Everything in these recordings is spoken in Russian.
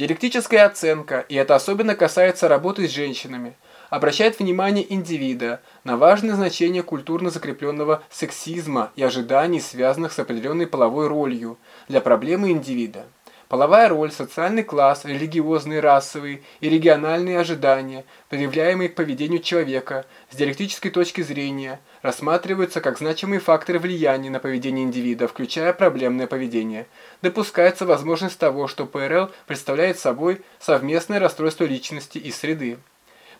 Диалектическая оценка, и это особенно касается работы с женщинами, обращает внимание индивида на важное значение культурно закрепленного сексизма и ожиданий, связанных с определенной половой ролью для проблемы индивида. Половая роль, социальный класс, религиозные, расовые и региональные ожидания, предъявляемые к поведению человека, с диалектической точки зрения, рассматриваются как значимые факторы влияния на поведение индивида, включая проблемное поведение. Допускается возможность того, что ПРЛ представляет собой совместное расстройство личности и среды.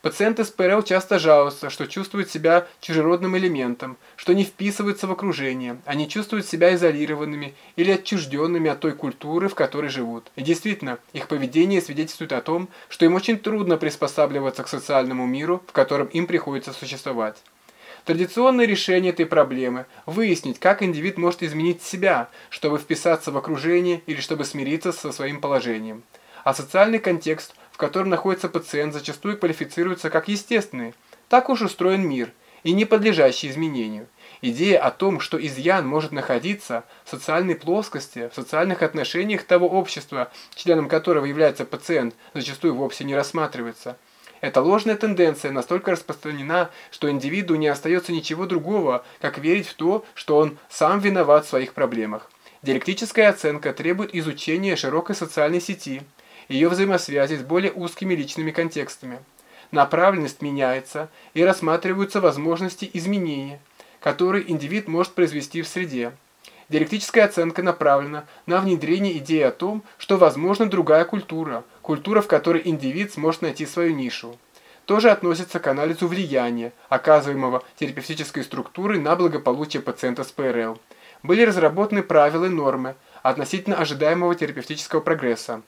Пациенты с ПРЛ часто жалуются, что чувствуют себя чужеродным элементом, что не вписываются в окружение, они чувствуют себя изолированными или отчужденными от той культуры, в которой живут. И действительно, их поведение свидетельствует о том, что им очень трудно приспосабливаться к социальному миру, в котором им приходится существовать. Традиционное решение этой проблемы – выяснить, как индивид может изменить себя, чтобы вписаться в окружение или чтобы смириться со своим положением. А социальный контекст котором находится пациент, зачастую квалифицируется как естественный. Так уж устроен мир и не подлежащий изменению. Идея о том, что изъян может находиться в социальной плоскости, в социальных отношениях того общества, членом которого является пациент, зачастую вовсе не рассматривается. Эта ложная тенденция настолько распространена, что индивиду не остается ничего другого, как верить в то, что он сам виноват в своих проблемах. Диалектическая оценка требует изучения широкой социальной сети – ее взаимосвязи с более узкими личными контекстами. Направленность меняется и рассматриваются возможности изменения, которые индивид может произвести в среде. Диалектическая оценка направлена на внедрение идеи о том, что возможна другая культура, культура, в которой индивид сможет найти свою нишу. Тоже относится к анализу влияния, оказываемого терапевтической структурой на благополучие пациента с ПРЛ. Были разработаны правила и нормы относительно ожидаемого терапевтического прогресса.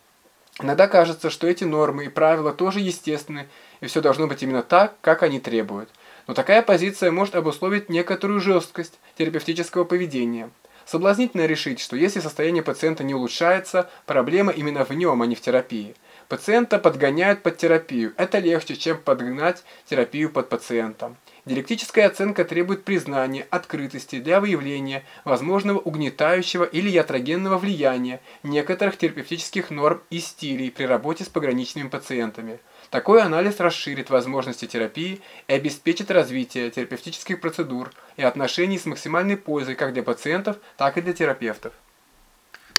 Иногда кажется, что эти нормы и правила тоже естественны, и все должно быть именно так, как они требуют. Но такая позиция может обусловить некоторую жесткость терапевтического поведения. Соблазнительно решить, что если состояние пациента не улучшается, проблема именно в нем, а не в терапии. Пациента подгоняют под терапию. Это легче, чем подгнать терапию под пациента. Диалектическая оценка требует признания, открытости для выявления возможного угнетающего или ятрогенного влияния некоторых терапевтических норм и стилей при работе с пограничными пациентами. Такой анализ расширит возможности терапии и обеспечит развитие терапевтических процедур и отношений с максимальной пользой как для пациентов, так и для терапевтов.